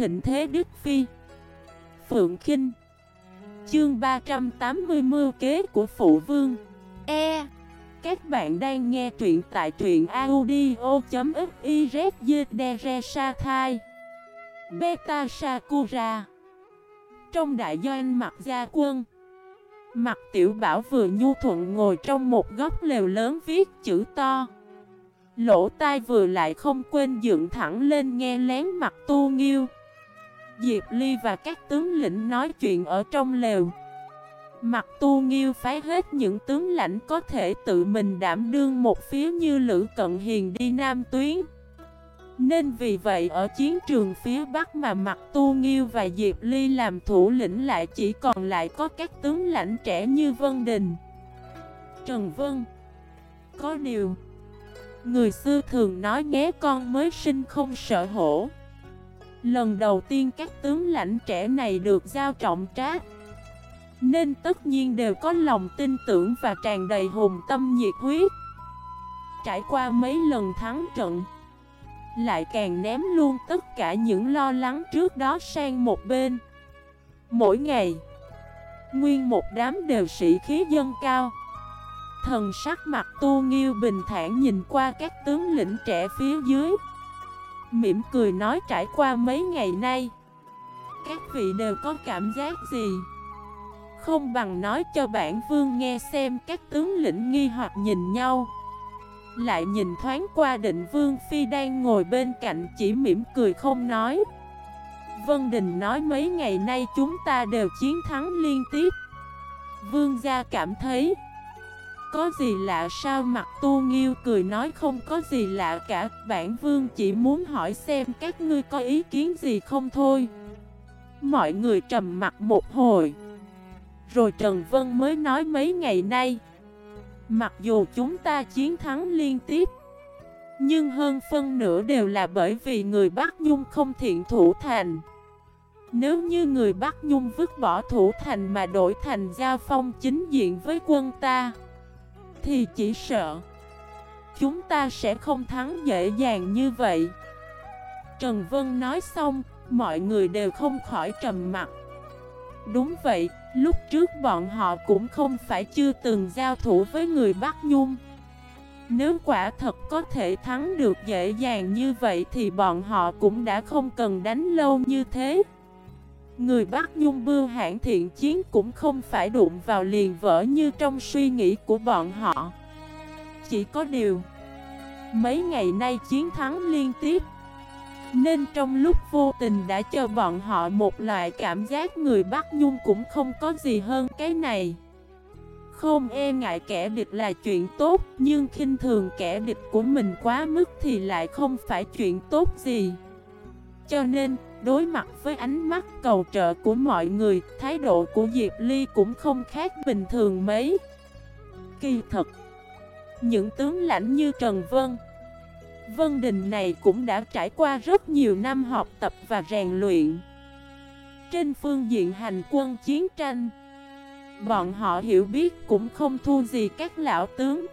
thịnh thế Đức Phi. Phượng Kinh. Chương 380 Mưu kế của Phụ Vương. E. Các bạn đang nghe truyện tại truyện audio.xyz Beta Sakura. Trong đại doanh mặt gia quân Mặt tiểu bảo vừa nhu thuận ngồi trong một góc lều lớn viết chữ to. Lỗ tai vừa lại không quên dựng thẳng lên nghe lén mặt tu nghiêu. Diệp Ly và các tướng lĩnh nói chuyện ở trong lều. Mặt tu nghiêu phái hết những tướng lãnh có thể tự mình đảm đương một phía như Lữ Cận Hiền đi Nam Tuyến. Nên vì vậy ở chiến trường phía Bắc mà mặt tu nghiêu và Diệp Ly làm thủ lĩnh lại chỉ còn lại có các tướng lãnh trẻ như Vân Đình, Trần Vân. Có điều, Người xưa thường nói nghé con mới sinh không sợ hổ. Lần đầu tiên các tướng lãnh trẻ này được giao trọng trách Nên tất nhiên đều có lòng tin tưởng và tràn đầy hùng tâm nhiệt huyết. Trải qua mấy lần thắng trận, Lại càng ném luôn tất cả những lo lắng trước đó sang một bên. Mỗi ngày, Nguyên một đám đều sĩ khí dân cao. Thần sắc mặt tu nghiêu bình thản nhìn qua các tướng lĩnh trẻ phía dưới. Mỉm cười nói trải qua mấy ngày nay. Các vị đều có cảm giác gì? Không bằng nói cho bản vương nghe xem các tướng lĩnh nghi hoặc nhìn nhau. Lại nhìn thoáng qua định vương phi đang ngồi bên cạnh chỉ mỉm cười không nói. Vân Đình nói mấy ngày nay chúng ta đều chiến thắng liên tiếp. Vương gia cảm thấy có gì lạ sao? Mặt tu nghiêu cười nói, không có gì lạ cả. Bản vương chỉ muốn hỏi xem các ngươi có ý kiến gì không thôi. Mọi người trầm mặt một hồi. Rồi Trần Vân mới nói, mấy ngày nay, Mặc dù chúng ta chiến thắng liên tiếp, Nhưng hơn phân nửa đều là bởi vì người Bắc Nhung không thiện thủ thành. Nếu như người Bắc Nhung vứt bỏ thủ thành mà đổi thành giao phong chính diện với quân ta thì chỉ sợ. Chúng ta sẽ không thắng dễ dàng như vậy. Trần Vân nói xong, Mọi người đều không khỏi trầm mặt. Đúng vậy, Lúc trước bọn họ cũng không phải chưa từng giao thủ với người Bắc Nhung. Nếu quả thật có thể thắng được dễ dàng như vậy Thì bọn họ cũng đã không cần đánh lâu như thế. Người Bắc Nhung bưu hãng thiện chiến cũng không phải đụng vào liền vỡ như trong suy nghĩ của bọn họ. Chỉ có điều, Mấy ngày nay chiến thắng liên tiếp, Nên trong lúc vô tình đã cho bọn họ một loại cảm giác người Bắc Nhung cũng không có gì hơn cái này. Không e ngại kẻ địch là chuyện tốt, Nhưng khinh thường kẻ địch của mình quá mức thì lại không phải chuyện tốt gì. Cho nên Đối mặt với ánh mắt cầu trợ của mọi người, thái độ của Diệp Ly cũng không khác bình thường mấy. Kỳ thật, những tướng lãnh như Trần Vân, Vân Đình này cũng đã trải qua rất nhiều năm học tập và rèn luyện. Trên phương diện hành quân chiến tranh, bọn họ hiểu biết cũng không thua gì các lão tướng.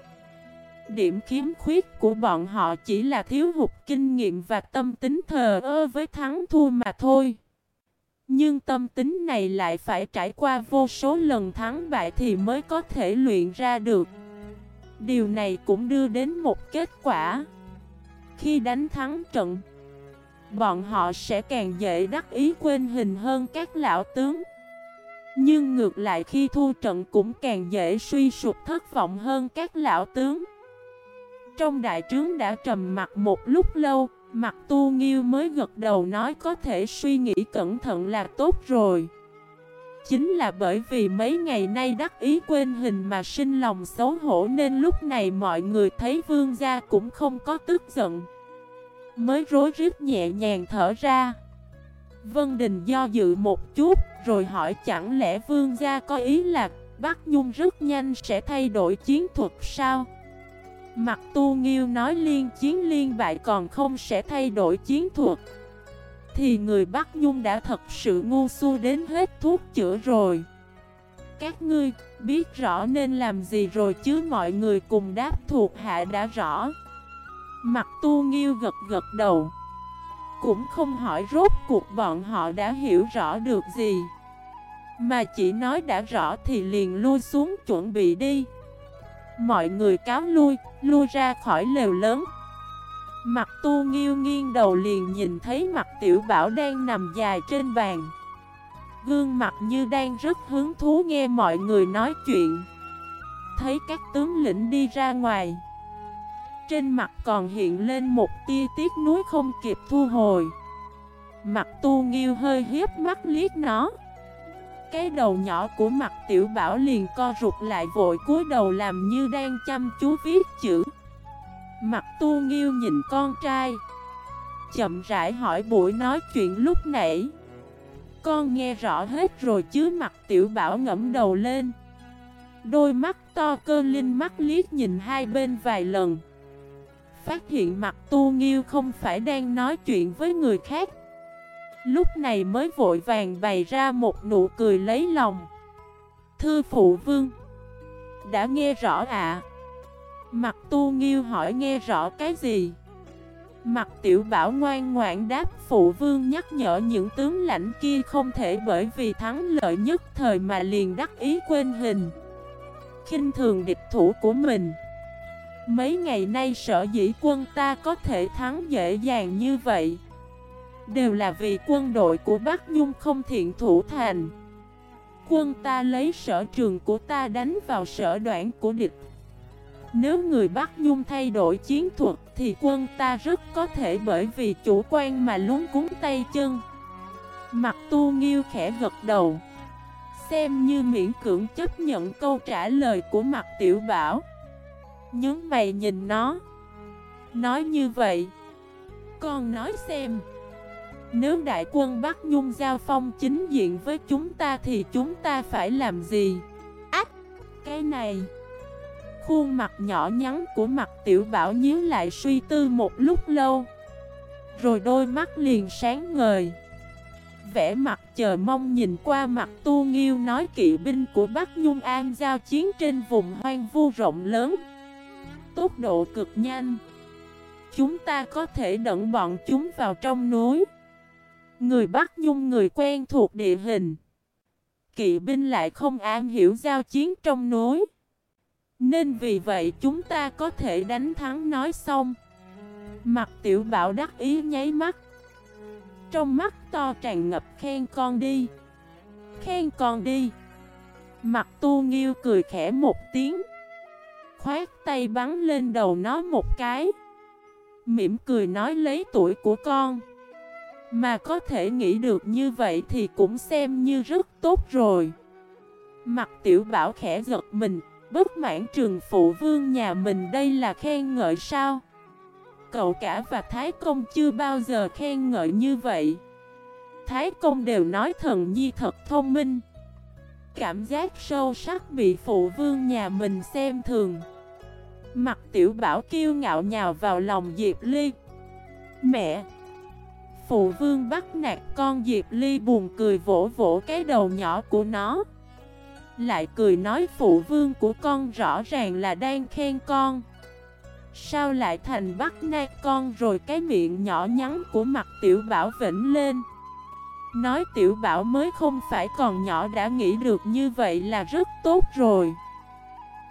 Điểm khiếm khuyết của bọn họ chỉ là thiếu hụt kinh nghiệm và tâm tính thờ ơ với thắng thua mà thôi. Nhưng tâm tính này lại phải trải qua vô số lần thắng bại thì mới có thể luyện ra được. Điều này cũng đưa đến một kết quả. Khi đánh thắng trận, bọn họ sẽ càng dễ đắc ý quên hình hơn các lão tướng. Nhưng ngược lại khi thua trận cũng càng dễ suy sụp thất vọng hơn các lão tướng. Trong đại trướng đã trầm mặt một lúc lâu, mặt tu nghiêu mới gật đầu nói có thể suy nghĩ cẩn thận là tốt rồi. Chính là bởi vì mấy ngày nay đắc ý quên hình mà sinh lòng xấu hổ nên lúc này mọi người thấy vương gia cũng không có tức giận. Mới rối rít nhẹ nhàng thở ra. Vân Đình do dự một chút rồi hỏi chẳng lẽ vương gia có ý là Bắc Nhung rất nhanh sẽ thay đổi chiến thuật sao? Mặt tu nghiêu nói liên chiến liên bại còn không sẽ thay đổi chiến thuật. Thì người Bắc Nhung đã thật sự ngu su đến hết thuốc chữa rồi. Các ngươi biết rõ nên làm gì rồi chứ mọi người cùng đáp thuộc hạ đã rõ. Mặt tu nghiêu gật gật đầu. Cũng không hỏi rốt cuộc bọn họ đã hiểu rõ được gì. Mà chỉ nói đã rõ thì liền lui xuống chuẩn bị đi. Mọi người cáo lui, lui ra khỏi lều lớn. Mặt tu nghiêu nghiêng đầu liền nhìn thấy mặt tiểu bảo đang nằm dài trên bàn. Gương mặt như đang rất hứng thú nghe mọi người nói chuyện. Thấy các tướng lĩnh đi ra ngoài. Trên mặt còn hiện lên một tia tiếc núi không kịp thu hồi. Mặt tu nghiêu hơi hiếp mắt liếc nó. Cái đầu nhỏ của mặt tiểu bảo liền co rụt lại vội cúi đầu làm như đang chăm chú viết chữ. Mặt tu nghiêu nhìn con trai. Chậm rãi hỏi buổi nói chuyện lúc nãy. Con nghe rõ hết rồi chứ mặt tiểu bảo ngẫm đầu lên. Đôi mắt to cơ linh mắt liếc nhìn hai bên vài lần. Phát hiện mặt tu nghiêu không phải đang nói chuyện với người khác Lúc này mới vội vàng bày ra một nụ cười lấy lòng. Thư phụ vương, Đã nghe rõ ạ. À? Mặt tu nghiêu hỏi nghe rõ cái gì? Mặt tiểu bảo ngoan ngoãn đáp, phụ vương nhắc nhở những tướng lãnh kia không thể bởi vì thắng lợi nhất thời mà liền đắc ý quên hình. Khinh thường địch thủ của mình. Mấy ngày nay sở dĩ quân ta có thể thắng dễ dàng như vậy? Đều là vì quân đội của Bắc Nhung không thiện thủ thành. Quân ta lấy sở trường của ta đánh vào sở đoạn của địch. Nếu người Bắc Nhung thay đổi chiến thuật Thì quân ta rất có thể bởi vì chủ quan mà lúng cúng tay chân. Mặt tu nghiêu khẽ gật đầu. Xem như miễn cưỡng chấp nhận câu trả lời của mặt tiểu bảo. Nhấn mày nhìn nó. Nói như vậy. Con nói xem. Nếu đại quân Bắc Nhung giao phong chính diện với chúng ta Thì chúng ta phải làm gì Ách Cái này Khuôn mặt nhỏ nhắn của mặt tiểu bảo nhíu lại suy tư một lúc lâu Rồi đôi mắt liền sáng ngời vẻ mặt chờ mong nhìn qua mặt tu nghiêu nói kỵ binh của Bắc Nhung An giao chiến trên vùng hoang vu rộng lớn. Tốc độ cực nhanh. Chúng ta có thể đẩng bọn chúng vào trong núi. Người Bắc Nhung người quen thuộc địa hình. Kỵ binh lại không am hiểu giao chiến trong núi. Nên vì vậy chúng ta có thể đánh thắng nói xong. Mặt tiểu bảo đắc ý nháy mắt. Trong mắt to tràn ngập khen con đi Khen con đi Mặt tu nghiêu cười khẽ một tiếng Khoát tay bắn lên đầu nó một cái Mỉm cười nói lấy tuổi của con mà có thể nghĩ được như vậy thì cũng xem như rất tốt rồi. Mặt tiểu bảo khẽ giật mình, Bất mãn trường phụ vương nhà mình đây là khen ngợi sao? Cậu cả và Thái Công chưa bao giờ khen ngợi như vậy. Thái Công đều nói thần nhi thật thông minh. Cảm giác sâu sắc bị phụ vương nhà mình xem thường. Mặt tiểu bảo kiêu ngạo nhào vào lòng Diệp Ly. Mẹ Phụ vương bắt nạt con Diệp Ly buồn cười vỗ vỗ cái đầu nhỏ của nó. Lại cười nói phụ vương của con rõ ràng là đang khen con. Sao lại thành bắt nạt con rồi cái miệng nhỏ nhắn của mặt tiểu bảo vĩnh lên? Nói tiểu bảo mới không phải còn nhỏ đã nghĩ được như vậy là rất tốt rồi.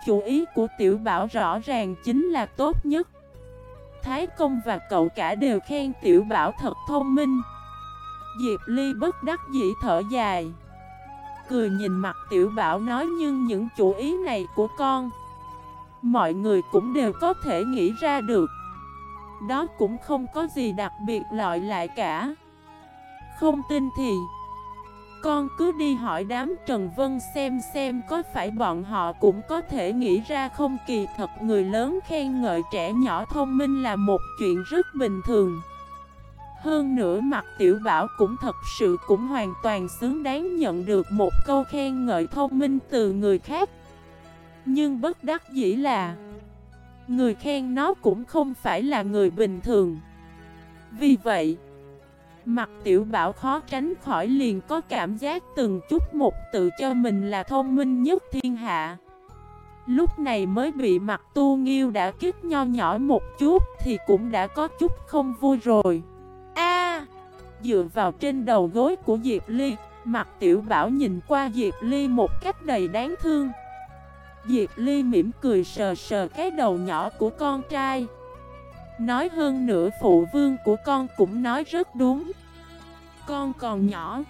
Chủ ý của tiểu bảo rõ ràng chính là tốt nhất. Thái công và cậu cả đều khen tiểu bảo thật thông minh. Diệp Ly bất đắc dĩ thở dài. Cười nhìn mặt tiểu bảo nói, nhưng những chủ ý này của con, Mọi người cũng đều có thể nghĩ ra được. Đó cũng không có gì đặc biệt loại lại cả. Không tin thì con cứ đi hỏi đám Trần Vân xem xem có phải bọn họ cũng có thể nghĩ ra không? Kỳ thật Người lớn khen ngợi trẻ nhỏ thông minh là một chuyện rất bình thường. Hơn nữa mặt tiểu bảo cũng thật sự cũng hoàn toàn xứng đáng nhận được một câu khen ngợi thông minh từ người khác. Nhưng bất đắc dĩ là, Người khen nó cũng không phải là người bình thường. Vì vậy Mặt tiểu bảo khó tránh khỏi liền có cảm giác từng chút một tự cho mình là thông minh nhất thiên hạ. Lúc này mới bị mặt tu nghiêu đã kích nho nhỏ một chút Thì cũng đã có chút không vui rồi. A! Dựa vào trên đầu gối của Diệp Ly, Mặt tiểu bảo nhìn qua Diệp Ly một cách đầy đáng thương. Diệp Ly mỉm cười sờ sờ cái đầu nhỏ của con trai. Nói hơn nữa phụ vương của con cũng nói rất đúng. Con còn nhỏ.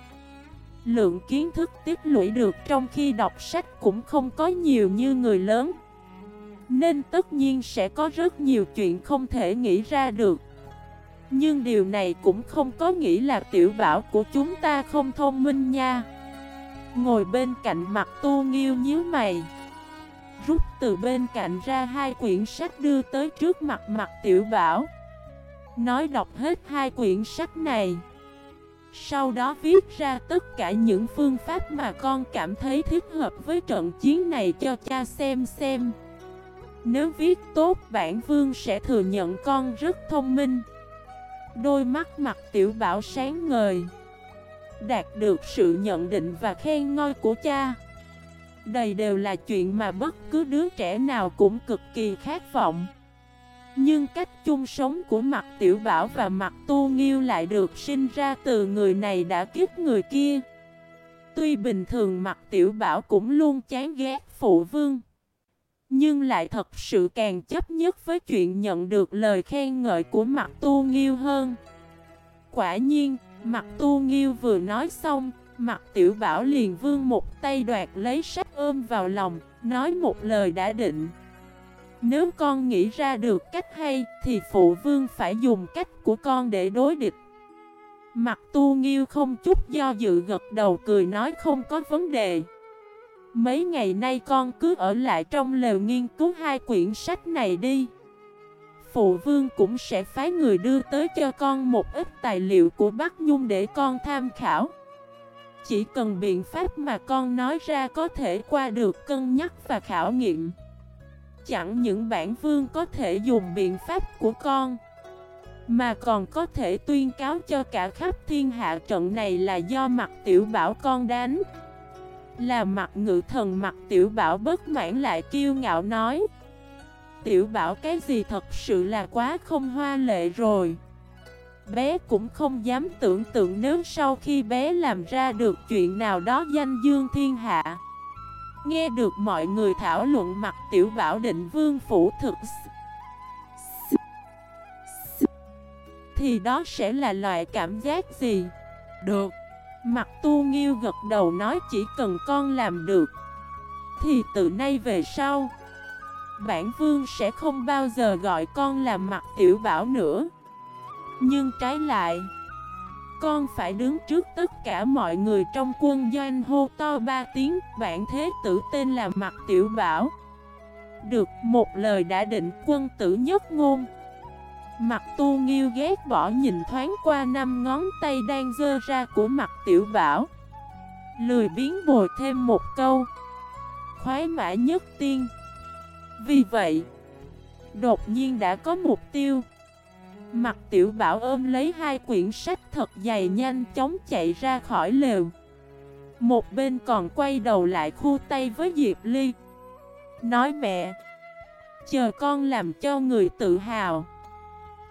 Lượng kiến thức tiếp lũy được trong khi đọc sách cũng không có nhiều như người lớn. Nên tất nhiên sẽ có rất nhiều chuyện không thể nghĩ ra được. Nhưng điều này cũng không có nghĩa là tiểu bảo của chúng ta không thông minh nha. Ngồi bên cạnh mặt tu nghiêu nhíu mày. Rút từ bên cạnh ra hai quyển sách đưa tới trước mặt mặt tiểu bảo. Nói đọc hết hai quyển sách này. Sau đó viết ra tất cả những phương pháp mà con cảm thấy thích hợp với trận chiến này cho cha xem xem. Nếu viết tốt, bản vương sẽ thừa nhận con rất thông minh. Đôi mắt mặt tiểu bảo sáng ngời, Đạt được sự nhận định và khen ngôi của cha. Đây đều là chuyện mà bất cứ đứa trẻ nào cũng cực kỳ khát vọng nhưng cách chung sống của mặt tiểu bảo và mặt tu nghiêu lại được sinh ra từ người này đã kiếp người kia. Tuy bình thường mặt tiểu bảo cũng luôn chán ghét phụ vương. Nhưng lại thật sự càng chấp nhất với chuyện nhận được lời khen ngợi của mặt tu nghiêu hơn. Quả nhiên, mặt tu nghiêu vừa nói xong, mặt tiểu bảo liền vương một tay đoạt lấy sách ôm vào lòng, nói một lời đã định. Nếu con nghĩ ra được cách hay thì phụ vương phải dùng cách của con để đối địch. Mặt tu nghiêu không chút do dự gật đầu cười nói không có vấn đề. Mấy ngày nay con cứ ở lại trong lều nghiên cứu hai quyển sách này đi. Phụ vương cũng sẽ phái người đưa tới cho con một ít tài liệu của Bắc Nhung để con tham khảo. Chỉ cần biện pháp mà con nói ra có thể qua được cân nhắc và khảo nghiệm. Chẳng những bản vương có thể dùng biện pháp của con, Mà còn có thể tuyên cáo cho cả khắp thiên hạ trận này là do mặt tiểu bảo con đánh. Là mặt ngự thần mặt tiểu bảo bất mãn lại kiêu ngạo nói, Tiểu bảo, cái gì thật sự là quá không hoa lệ rồi. Bé cũng không dám tưởng tượng nếu sau khi bé làm ra được chuyện nào đó danh dương thiên hạ. Nghe được mọi người thảo luận mặt tiểu bảo định vương phủ thực Thì đó sẽ là loại cảm giác gì? Được. Mặt tu nghiêu gật đầu nói chỉ cần con làm được, Thì từ nay về sau, Bản vương sẽ không bao giờ gọi con là mặt tiểu bảo nữa. Nhưng trái lại, con phải đứng trước tất cả mọi người trong quân doanh hô to ba tiếng. Bản thế tử tên là Mặt Tiểu Bảo. Được một lời đã định quân tử nhất ngôn. Mặt tu nghiêu ghét bỏ nhìn thoáng qua năm ngón tay đang dơ ra của mặt tiểu bảo. Lười biến bồi thêm một câu. Khoái mã nhất tiên. Vì vậy, Đột nhiên đã có mục tiêu. Mặt tiểu bảo ôm lấy hai quyển sách thật dày nhanh chóng chạy ra khỏi lều. Một bên còn quay đầu lại khu tay với Diệp Ly. Nói mẹ, Chờ con làm cho người tự hào.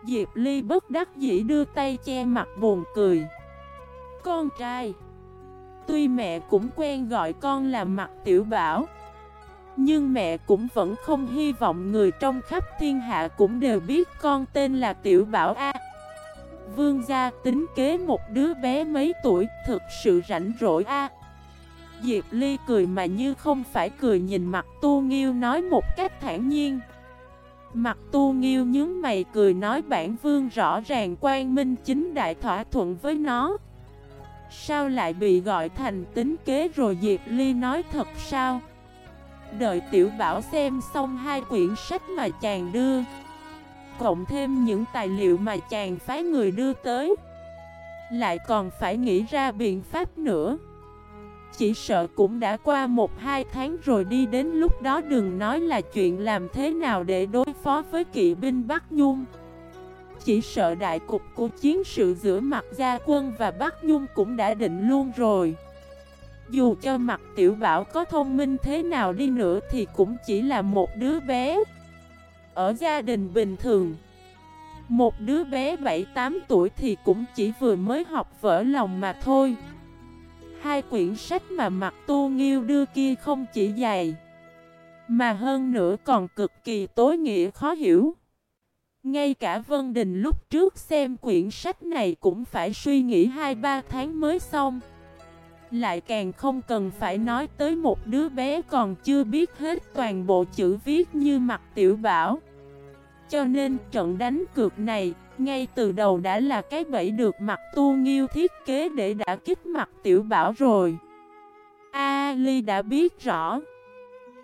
Diệp Ly bất đắc dĩ đưa tay che mặt buồn cười. Con trai, Tuy mẹ cũng quen gọi con là mặt tiểu bảo nhưng mẹ cũng vẫn không hy vọng người trong khắp thiên hạ cũng đều biết con tên là Tiểu Bảo A. Vương gia tính kế một đứa bé mấy tuổi thực sự rảnh rỗi A. Diệp Ly cười mà như không phải cười nhìn mặt Tu Nghiêu nói một cách thản nhiên. Mặt Tu Nghiêu nhướng mày cười nói bản vương rõ ràng quan minh chính đại thỏa thuận với nó. Sao lại bị gọi thành tính kế rồi Diệp Ly nói thật sao? Đợi tiểu bảo xem xong hai quyển sách mà chàng đưa. Cộng thêm những tài liệu mà chàng phái người đưa tới. Lại còn phải nghĩ ra biện pháp nữa. Chỉ sợ cũng đã qua một hai tháng rồi đi đến lúc đó đừng nói là chuyện làm thế nào để đối phó với kỵ binh Bắc Nhung. Chỉ sợ đại cục của chiến sự giữa mặt gia quân và Bắc Nhung cũng đã định luôn rồi dù cho mặt tiểu bảo có thông minh thế nào đi nữa thì cũng chỉ là một đứa bé. Ở gia đình bình thường, Một đứa bé 7-8 tuổi thì cũng chỉ vừa mới học vỡ lòng mà thôi. Hai quyển sách mà mặt tu nghiêu đưa kia không chỉ dày Mà hơn nữa còn cực kỳ tối nghĩa khó hiểu. Ngay cả Vân Đình lúc trước xem quyển sách này cũng phải suy nghĩ 2-3 tháng mới xong. Lại càng không cần phải nói tới một đứa bé còn chưa biết hết toàn bộ chữ viết như mặt tiểu bảo. Cho nên trận đánh cược này, ngay từ đầu đã là cái bẫy được mặt tu nghiêu thiết kế để đã kích mặt tiểu bảo rồi. Ali đã biết rõ.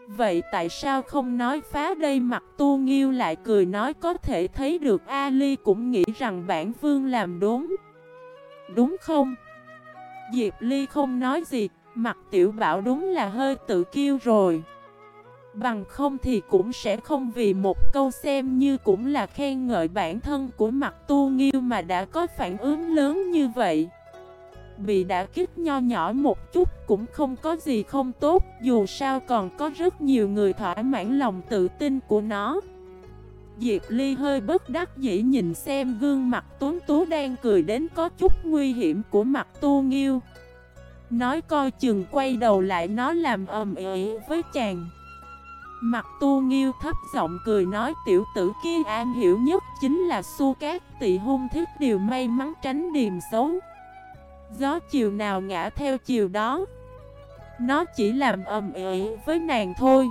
Vậy tại sao không nói phá đây mặt tu nghiêu lại cười nói có thể thấy được Ali cũng nghĩ rằng bản vương làm đúng. Đúng không? Diệp Ly không nói gì, Mặt tiểu bảo đúng là hơi tự kiêu rồi. Bằng không thì cũng sẽ không vì một câu xem như cũng là khen ngợi bản thân của mặt tu nghiêu mà đã có phản ứng lớn như vậy. Bị đã kích nho nhỏ một chút cũng không có gì không tốt, Dù sao còn có rất nhiều người thỏa mãn lòng tự tin của nó. Diệp Ly hơi bất đắc dĩ nhìn xem gương mặt tuấn tú đang cười đến có chút nguy hiểm của mặt tu nghiêu. Nói coi chừng quay đầu lại nó làm ầm ĩ với chàng. Mặt tu nghiêu thấp giọng cười nói tiểu tử kia an hiểu nhất chính là su cát tị hung thiết điều may mắn tránh điềm xấu. Gió chiều nào ngã theo chiều đó. Nó chỉ làm ầm ĩ với nàng thôi.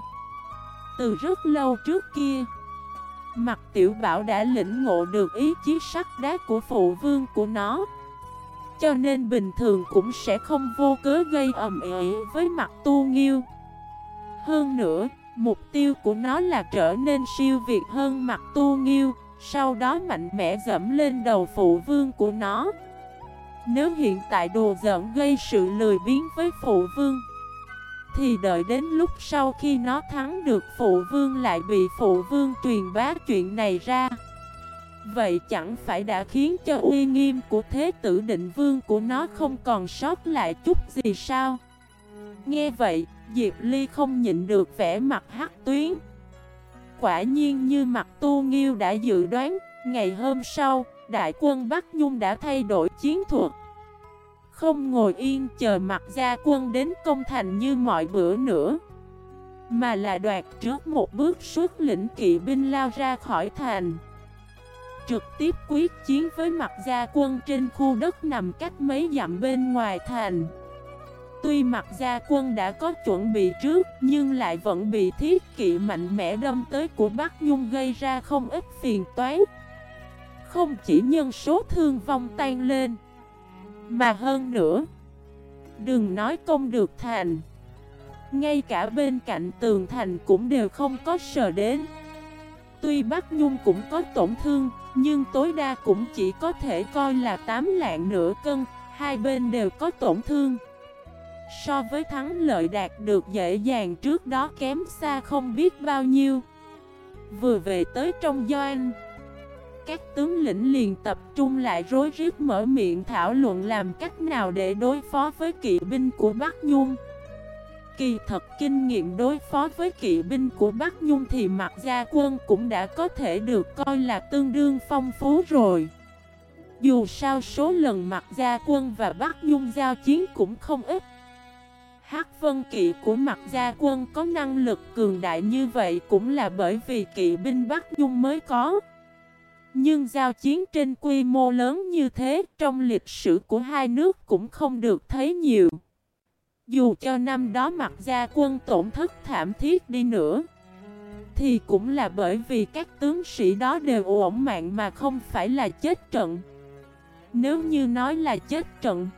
Từ rất lâu trước kia Mặt tiểu bảo đã lĩnh ngộ được ý chí sắc đá của phụ vương của nó. Cho nên bình thường cũng sẽ không vô cớ gây ầm ĩ với mặt tu nghiêu. Hơn nữa, Mục tiêu của nó là trở nên siêu việt hơn mặt tu nghiêu, Sau đó mạnh mẽ dẫm lên đầu phụ vương của nó. Nếu hiện tại đồ giỡn gây sự lười biến với phụ vương thì đợi đến lúc sau khi nó thắng được phụ vương lại bị phụ vương truyền bá chuyện này ra. Vậy chẳng phải đã khiến cho uy nghiêm của thế tử định vương của nó không còn sót lại chút gì sao? Nghe vậy Diệp Ly không nhịn được vẻ mặt hắc tuyến. Quả nhiên như mặt tu nghiêu đã dự đoán Ngày hôm sau, đại quân Bắc Nhung đã thay đổi chiến thuật. Không ngồi yên chờ mặt gia quân đến công thành như mọi bữa nữa, Mà là đoạt trước một bước xuất lĩnh kỵ binh lao ra khỏi thành. Trực tiếp quyết chiến với mặt gia quân trên khu đất nằm cách mấy dặm bên ngoài thành. Tuy mặt gia quân đã có chuẩn bị trước, Nhưng lại vẫn bị thiết kỵ mạnh mẽ đâm tới của Bắc Nhung gây ra không ít phiền toái. Không chỉ nhân số thương vong tan lên mà hơn nữa, Đừng nói công được thành. Ngay cả bên cạnh tường thành cũng đều không có sờ đến. Tuy Bắc Nhung cũng có tổn thương, Nhưng tối đa cũng chỉ có thể coi là 8 lạng nửa cân, Hai bên đều có tổn thương. So với thắng lợi đạt được dễ dàng trước đó kém xa không biết bao nhiêu. Vừa về tới trong doanh các tướng lĩnh liền tập trung lại rối rít mở miệng thảo luận làm cách nào để đối phó với kỵ binh của Bắc Nhung. Kỳ thật kinh nghiệm đối phó với kỵ binh của Bắc Nhung thì mặt gia quân cũng đã có thể được coi là tương đương phong phú rồi. Dù sao số lần mặt gia quân và Bắc Nhung giao chiến cũng không ít. Hắc vân kỵ của mặt gia quân có năng lực cường đại như vậy cũng là bởi vì kỵ binh Bắc Nhung mới có. Nhưng giao chiến trên quy mô lớn như thế trong lịch sử của hai nước cũng không được thấy nhiều. Dù cho năm đó mặt gia quân tổn thất thảm thiết đi nữa Thì cũng là bởi vì các tướng sĩ đó đều ổn mạng mà không phải là chết trận. Nếu như nói là chết trận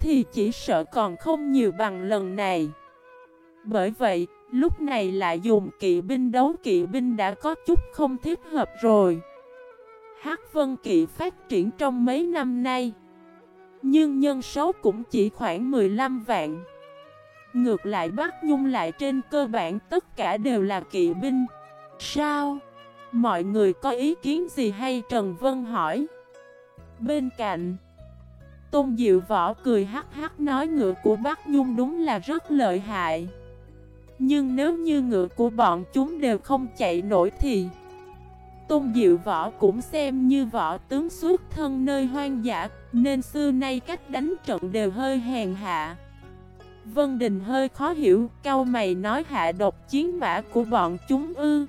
thì chỉ sợ còn không nhiều bằng lần này. Bởi vậy, lúc này lại dùng kỵ binh đấu kỵ binh đã có chút không thích hợp rồi. Hắc Vân Kỵ phát triển trong mấy năm nay. Nhưng nhân số cũng chỉ khoảng 15 vạn. Ngược lại Bắc Nhung lại trên cơ bản tất cả đều là kỵ binh. Sao? Mọi người có ý kiến gì hay? Trần Vân hỏi. Bên cạnh, Tôn Diệu Võ cười hắc hắc nói ngựa của Bắc Nhung đúng là rất lợi hại. Nhưng nếu như ngựa của bọn chúng đều không chạy nổi thì Tôn Diệu Võ cũng xem như võ tướng suốt thân nơi hoang dã, nên xưa nay cách đánh trận đều hơi hèn hạ. Vân Đình hơi khó hiểu, cao mày nói hạ độc chiến mã của bọn chúng ư.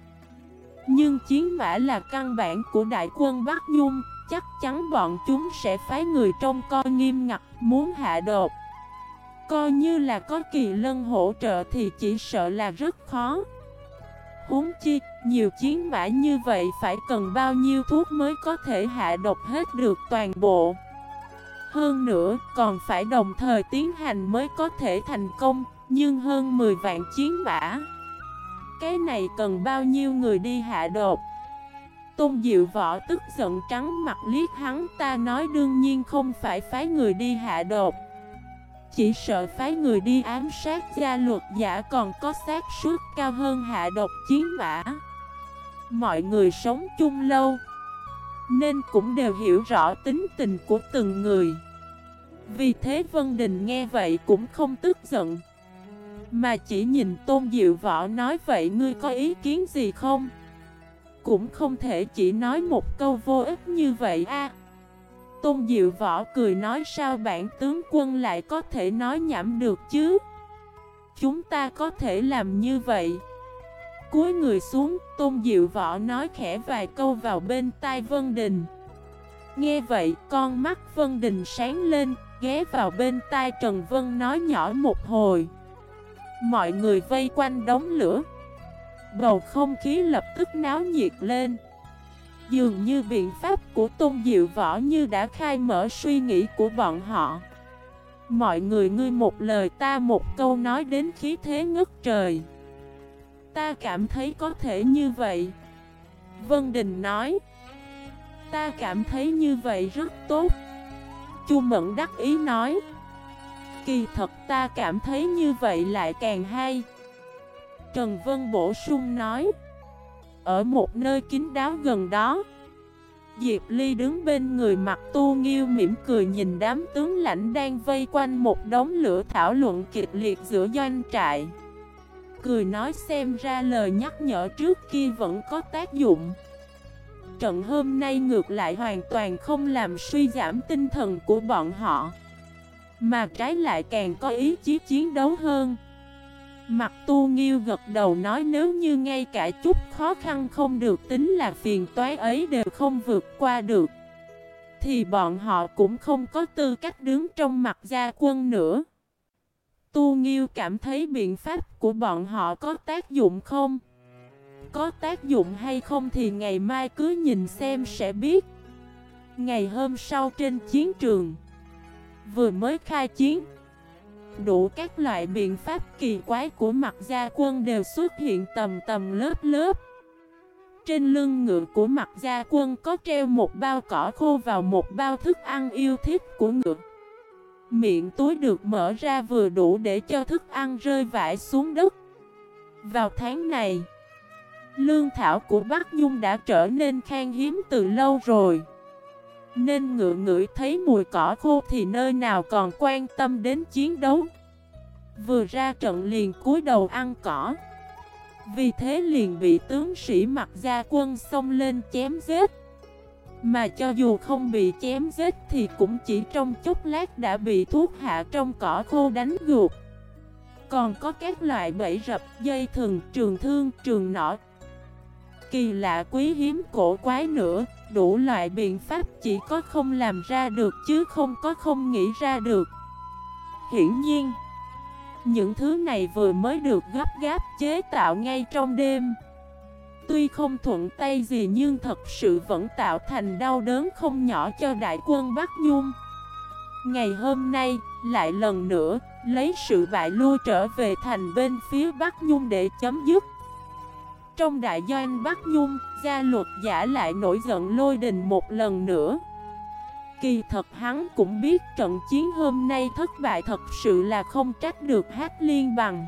Nhưng chiến mã là căn bản của đại quân Bắc Nhung, chắc chắn bọn chúng sẽ phái người trông coi nghiêm ngặt, muốn hạ độc. Coi như là có kỳ lân hỗ trợ thì chỉ sợ là rất khó. Huống chi, nhiều chiến mã như vậy phải cần bao nhiêu thuốc mới có thể hạ độc hết được toàn bộ. Hơn nữa, còn phải đồng thời tiến hành mới có thể thành công, nhưng hơn 10 vạn chiến mã. Cái này cần bao nhiêu người đi hạ độc? Tôn Diệu Võ tức giận trắng mặt liếc hắn ta nói đương nhiên không phải phái người đi hạ độc. Chỉ sợ phái người đi ám sát gia luật giả còn có xác suất cao hơn hạ độc chiến mã. Mọi người sống chung lâu, Nên cũng đều hiểu rõ tính tình của từng người Vì thế Vân Đình nghe vậy cũng không tức giận, Mà chỉ nhìn Tôn Diệu Võ nói, vậy ngươi có ý kiến gì không? Cũng không thể chỉ nói một câu vô ích như vậy a. Tôn Diệu Võ cười nói, sao bản tướng quân lại có thể nói nhảm được chứ? Chúng ta có thể làm như vậy Cúi người xuống, Tôn Diệu Võ nói khẽ vài câu vào bên tai Vân Đình. Nghe vậy, con mắt Vân Đình sáng lên, ghé vào bên tai Trần Vân nói nhỏ một hồi. Mọi người vây quanh đống lửa. Bầu không khí lập tức náo nhiệt lên. Dường như biện pháp của Tôn Diệu Võ như đã khai mở suy nghĩ của bọn họ. Mọi người ngươi một lời ta một câu nói đến khí thế ngất trời. Ta cảm thấy có thể như vậy. Vân Đình nói. Ta cảm thấy như vậy rất tốt. Chu Mẫn đắc ý nói. Kỳ thật ta cảm thấy như vậy lại càng hay. Trần Vân bổ sung nói. Ở một nơi kín đáo gần đó, Diệp Ly đứng bên người mặt tu nghiêu mỉm cười nhìn đám tướng lãnh đang vây quanh một đống lửa thảo luận kịch liệt giữa doanh trại cười nói xem ra lời nhắc nhở trước kia vẫn có tác dụng. Trận hôm nay ngược lại hoàn toàn không làm suy giảm tinh thần của bọn họ, Mà trái lại càng có ý chí chiến đấu hơn. Mặt tu nghiêu gật đầu nói nếu như ngay cả chút khó khăn không được tính là phiền toái ấy đều không vượt qua được, Thì bọn họ cũng không có tư cách đứng trong mặt gia quân nữa. Tu Nghiêu cảm thấy biện pháp của bọn họ có tác dụng không? Có tác dụng hay không thì ngày mai cứ nhìn xem sẽ biết. Ngày hôm sau trên chiến trường, Vừa mới khai chiến, Đủ các loại biện pháp kỳ quái của mặt gia quân đều xuất hiện tầm tầm lớp lớp. Trên lưng ngựa của mặt gia quân có treo một bao cỏ khô vào một bao thức ăn yêu thích của ngựa. Miệng túi được mở ra vừa đủ để cho thức ăn rơi vãi xuống đất. Vào tháng này, Lương thảo của Bắc Nhung đã trở nên khan hiếm từ lâu rồi. Nên ngựa ngửi thấy mùi cỏ khô thì nơi nào còn quan tâm đến chiến đấu. Vừa ra trận liền cúi đầu ăn cỏ. Vì thế liền bị tướng sĩ mặc gia quân xông lên chém giết mà cho dù không bị chém giết thì cũng chỉ trong chốc lát đã bị thuốc hạ trong cỏ khô đánh gục. Còn có các loại bẫy rập, dây thừng, trường thương, trường nỏ. Kỳ lạ quý hiếm cổ quái nữa Đủ loại biện pháp chỉ có không làm ra được chứ không có không nghĩ ra được. Hiển nhiên Những thứ này vừa mới được gấp gáp chế tạo ngay trong đêm. Tuy không thuận tay gì nhưng thật sự vẫn tạo thành đau đớn không nhỏ cho đại quân Bắc Nhung. Ngày hôm nay, lại lần nữa, lấy sự bại lui trở về thành bên phía Bắc Nhung để chấm dứt. Trong đại doanh Bắc Nhung, gia luật giả lại nổi giận lôi đình một lần nữa. Kỳ thật hắn cũng biết trận chiến hôm nay thất bại thật sự là không trách được hát liên bằng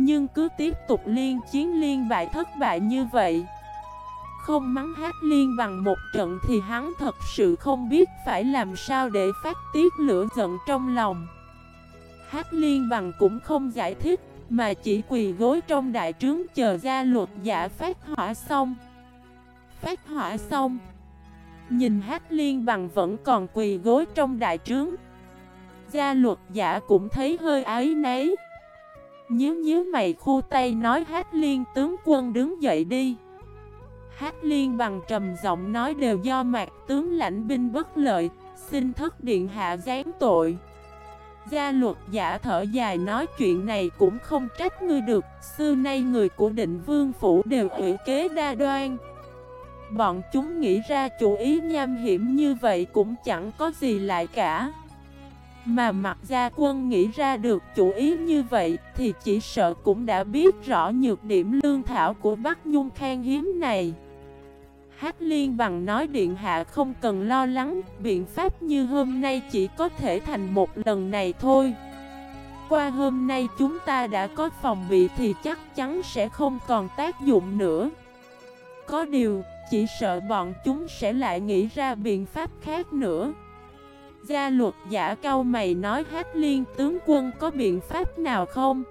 nhưng cứ tiếp tục liên chiến liên bại thất bại như vậy. Không mắng hát liên bằng một trận thì hắn thật sự không biết phải làm sao để phát tiết lửa giận trong lòng. Hát liên bằng cũng không giải thích, Mà chỉ quỳ gối trong đại trướng chờ ra luật giả phát hỏa xong. Phát hỏa xong, Nhìn hát liên bằng vẫn còn quỳ gối trong đại trướng. Gia luật giả cũng thấy hơi ái nấy Nhíu nhíu mày khu tay nói hát liên tướng quân đứng dậy đi. Hát liên bằng trầm giọng nói đều do mạc tướng lãnh binh bất lợi, Xin thất điện hạ gián tội. Gia luật giả thở dài nói chuyện này cũng không trách ngươi được, Xưa nay người của định vương phủ đều ủy kế đa đoan. Bọn chúng nghĩ ra chủ ý nham hiểm như vậy cũng chẳng có gì lại cả. Mà mặt gia quân nghĩ ra được chủ ý như vậy Thì chỉ sợ cũng đã biết rõ nhược điểm lương thảo của Bắc Nhung khan hiếm này. Hát liên bằng nói điện hạ không cần lo lắng Biện pháp như hôm nay chỉ có thể thành một lần này thôi. Qua hôm nay chúng ta đã có phòng bị thì chắc chắn sẽ không còn tác dụng nữa. Có điều, chỉ sợ bọn chúng sẽ lại nghĩ ra biện pháp khác nữa. Gia luật giả cao mày nói Hát liên tướng quân có biện pháp nào không?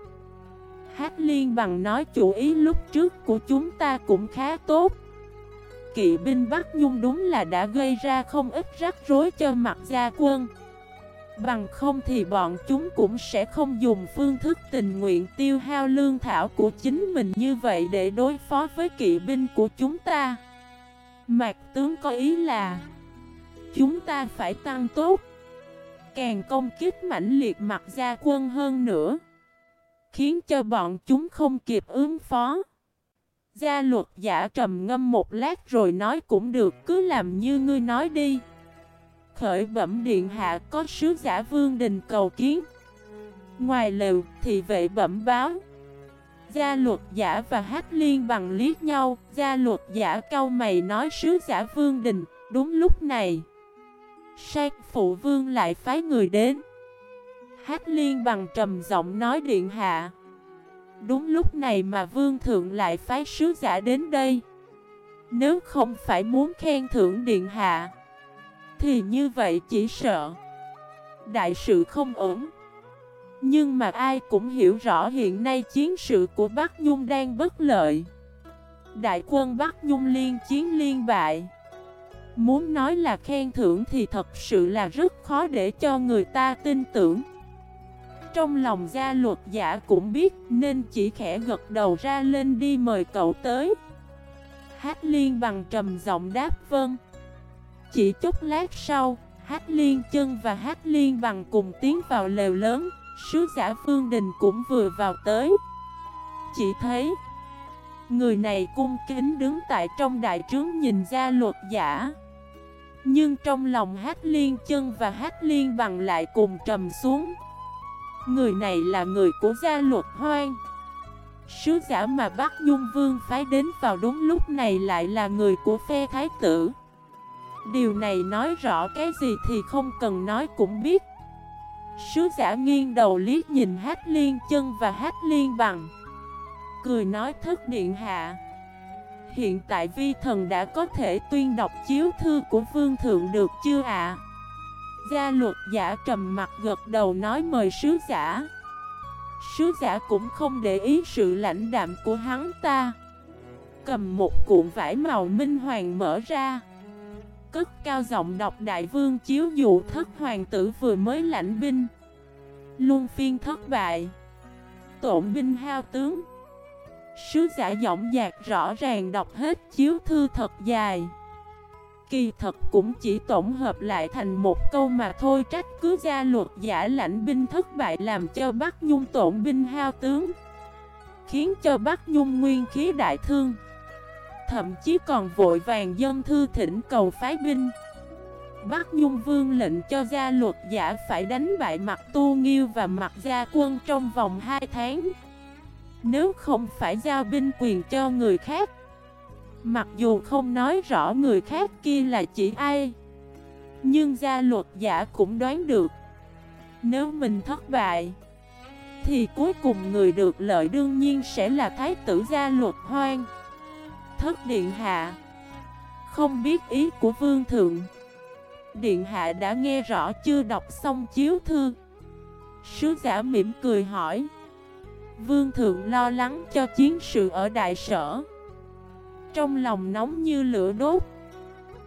Hát liên bằng nói chủ ý lúc trước của chúng ta cũng khá tốt. Kỵ binh Bắc Nhung đúng là đã gây ra không ít rắc rối cho mặt gia quân. Bằng không thì bọn chúng cũng sẽ không dùng phương thức tình nguyện tiêu hao lương thảo của chính mình như vậy để đối phó với kỵ binh của chúng ta. Mạc tướng có ý là Chúng ta phải tăng tốt Càng công kích mãnh liệt mặt gia quân hơn nữa, Khiến cho bọn chúng không kịp ứng phó. Gia luật giả trầm ngâm một lát rồi nói cũng được, cứ làm như ngươi nói đi. Khởi bẩm điện hạ có sứ giả vương đình cầu kiến. Ngoài lều thì vệ bẩm báo. Gia luật giả và hát liên bằng liếc nhau, Gia luật giả cau mày nói sứ giả vương đình, Đúng lúc này. Sát phụ vương lại phái người đến. Hát liên bằng trầm giọng nói điện hạ, Đúng lúc này mà vương thượng lại phái sứ giả đến đây. Nếu không phải muốn khen thưởng điện hạ, Thì như vậy chỉ sợ Đại sự không ổn. Nhưng mà ai cũng hiểu rõ hiện nay chiến sự của Bắc Nhung đang bất lợi. Đại quân Bắc Nhung liên chiến liên bại. Muốn nói là khen thưởng thì thật sự là rất khó để cho người ta tin tưởng. Trong lòng gia luật giả cũng biết nên chỉ khẽ gật đầu ra lên đi mời cậu tới. Hát liên bằng trầm giọng đáp vâng. Chỉ chút lát sau, Hát liên chân và Hát liên bằng cùng tiến vào lều lớn, Sứ giả Phương Đình cũng vừa vào tới. Chỉ thấy, Người này cung kính đứng tại trong đại trướng nhìn ra luật giả. Nhưng trong lòng Hát liên chân và Hát liên bằng lại cùng trầm xuống. Người này là người của gia luật hoang. Sứ giả mà Bắc Nhung Vương phái đến vào đúng lúc này lại là người của phe thái tử. Điều này nói rõ cái gì thì không cần nói cũng biết. Sứ giả nghiêng đầu liếc nhìn hát liên chân và hát liên bằng. Cười nói thất điện hạ. Hiện tại vi thần đã có thể tuyên đọc chiếu thư của vương thượng được chưa ạ? Gia luật giả trầm mặt gật đầu nói mời sứ giả. Sứ giả cũng không để ý sự lãnh đạm của hắn ta. Cầm một cuộn vải màu minh hoàng mở ra. Cất cao giọng đọc đại vương chiếu dụ thất hoàng tử vừa mới lãnh binh. Luôn phiên thất bại. Tổn binh hao tướng. Sứ giả giọng dạc rõ ràng đọc hết chiếu thư thật dài. Kỳ thật cũng chỉ tổng hợp lại thành một câu mà thôi, trách cứ gia luật giả lãnh binh thất bại làm cho Bắc Nhung tổn binh hao tướng, Khiến cho Bắc Nhung nguyên khí đại thương. Thậm chí còn vội vàng dân thư thỉnh cầu phái binh. Bắc Nhung Vương lệnh cho gia luật giả phải đánh bại mặt tu nghiêu và mặt gia quân trong vòng 2 tháng. Nếu không phải giao binh quyền cho người khác, Mặc dù không nói rõ người khác kia là chỉ ai, Nhưng gia luật giả cũng đoán được, Nếu mình thất bại, Thì cuối cùng người được lợi đương nhiên sẽ là thái tử gia luật hoang. Thất điện hạ, Không biết ý của vương thượng. Điện hạ đã nghe rõ chưa đọc xong chiếu thư. Sứ giả mỉm cười hỏi. Vương thượng lo lắng cho chiến sự ở đại sở. Trong lòng nóng như lửa đốt,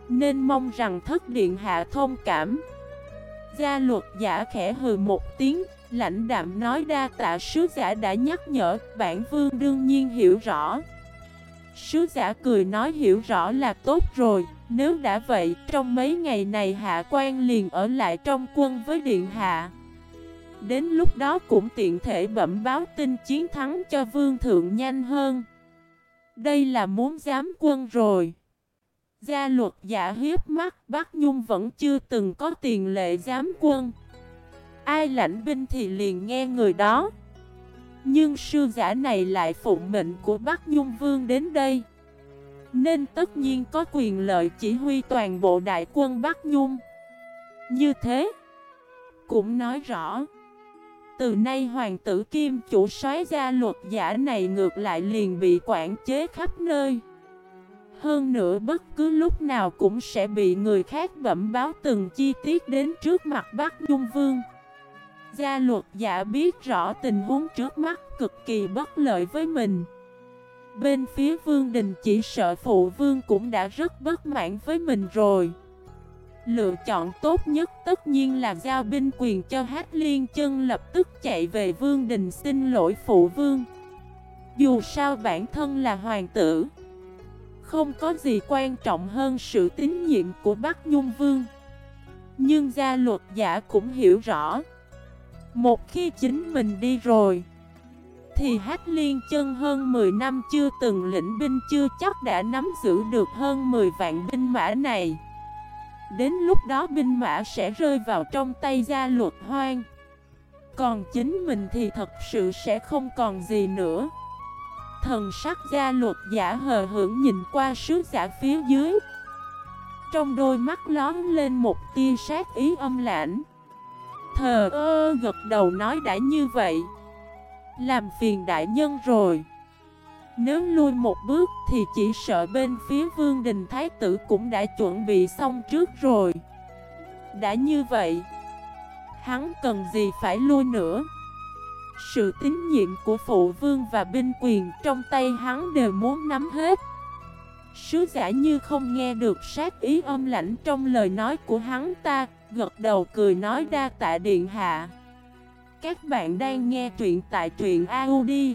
Nên mong rằng thất điện hạ thông cảm. Gia luật giả khẽ hừ một tiếng, Lãnh đạm nói đa tạ sứ giả đã nhắc nhở, Bản vương đương nhiên hiểu rõ. Sứ giả cười nói hiểu rõ là tốt rồi, Nếu đã vậy, trong mấy ngày này hạ quan liền ở lại trong quân với điện hạ. Đến lúc đó cũng tiện thể bẩm báo tin chiến thắng cho vương thượng nhanh hơn. Đây là muốn giám quân rồi. Gia luật giả hiếp mắt, Bắc Nhung vẫn chưa từng có tiền lệ giám quân. Ai lãnh binh thì liền nghe người đó. Nhưng sư giả này lại phụng mệnh của Bắc Nhung Vương đến đây. Nên tất nhiên có quyền lợi chỉ huy toàn bộ đại quân Bắc Nhung. Như thế, Cũng nói rõ từ nay hoàng tử kim chủ soái gia luật giả này ngược lại liền bị quản chế khắp nơi. Hơn nữa bất cứ lúc nào cũng sẽ bị người khác bẩm báo từng chi tiết đến trước mặt Bắc Nhung Vương. Gia luật giả biết rõ tình huống trước mắt cực kỳ bất lợi với mình. Bên phía vương đình chỉ sợ phụ vương cũng đã rất bất mãn với mình rồi. Lựa chọn tốt nhất tất nhiên là giao binh quyền cho Hát Liên chân lập tức chạy về Vương Đình xin lỗi phụ vương. Dù sao bản thân là hoàng tử, Không có gì quan trọng hơn sự tín nhiệm của Bắc Nhung Vương. Nhưng gia luật giả cũng hiểu rõ, Một khi chính mình đi rồi, Thì Hát Liên chân hơn 10 năm chưa từng lĩnh binh chưa chắc đã nắm giữ được hơn 10 vạn binh mã này. Đến lúc đó binh mã sẽ rơi vào trong tay gia luật hoang. Còn chính mình thì thật sự sẽ không còn gì nữa. Thần sắc gia luật giả hờ hưởng nhìn qua sứ giả phía dưới. Trong đôi mắt lón lên một tia sát ý âm lãnh. Thờ ơ gật đầu nói đã như vậy. Làm phiền đại nhân rồi nếu lui một bước thì chỉ sợ bên phía Vương Đình Thái Tử cũng đã chuẩn bị xong trước rồi. Đã như vậy, Hắn cần gì phải lui nữa? Sự tín nhiệm của phụ vương và binh quyền trong tay hắn đều muốn nắm hết. Sứ giả như không nghe được sát ý âm lãnh trong lời nói của hắn ta, Gật đầu cười nói đa tạ điện hạ. Các bạn đang nghe truyện tại truyện audio.fif